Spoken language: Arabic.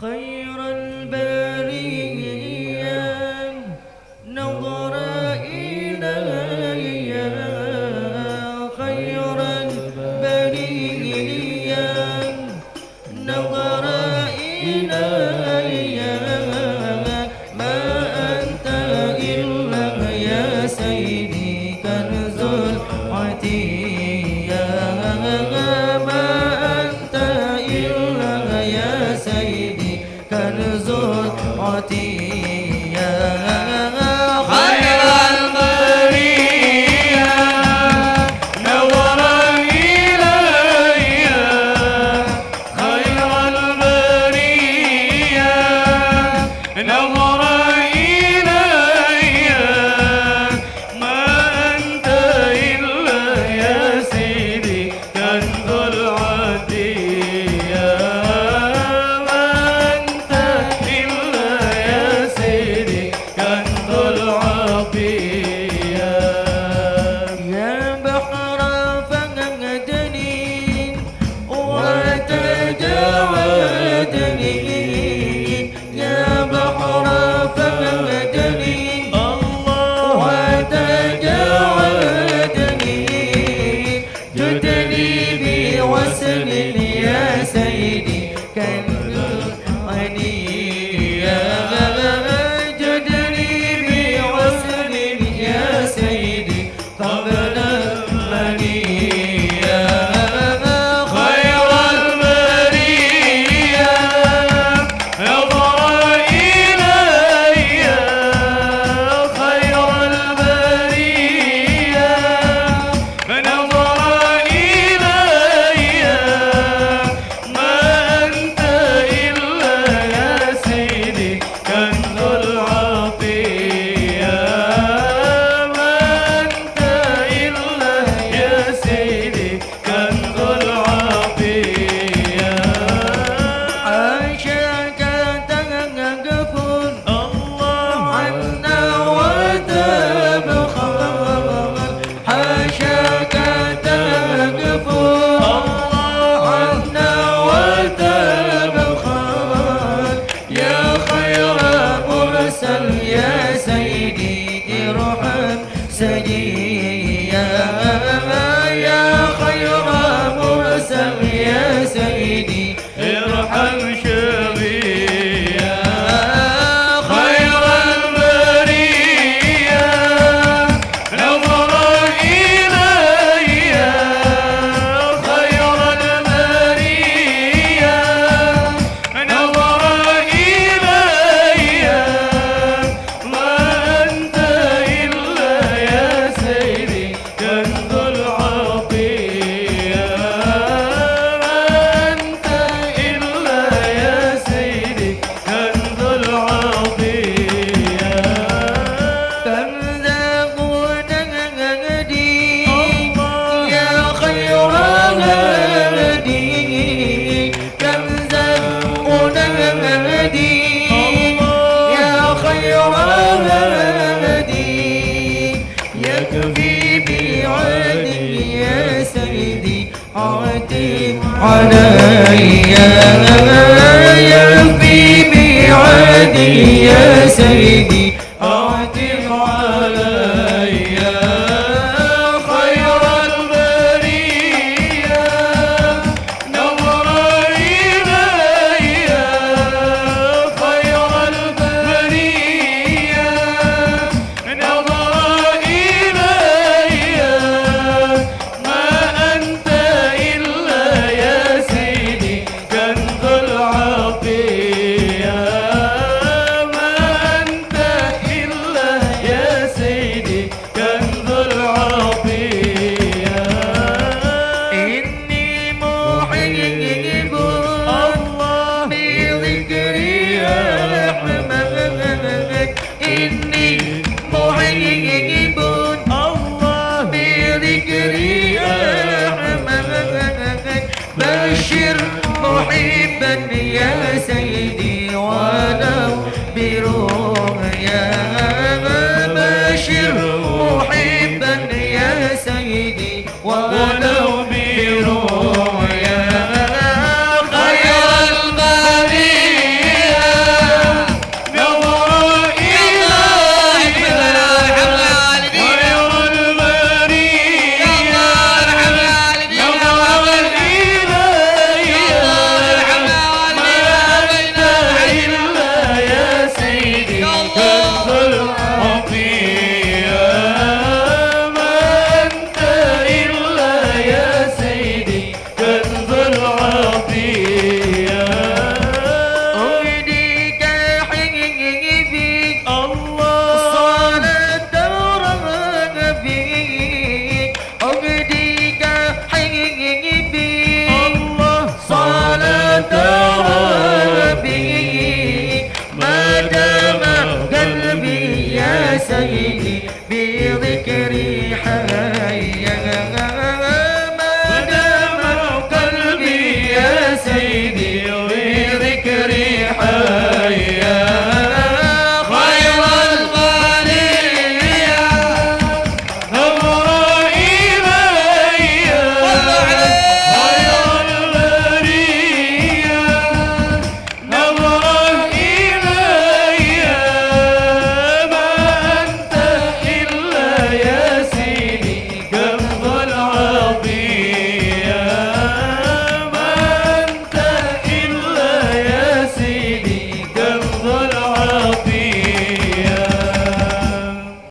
خير البلد فمدني يا بحر فمدني وتجاوزني. جدني بوسني. علي يا طبيبي عادي يا سيدي. إني مهيب الله. بذكري أحمدك بشر محبا يا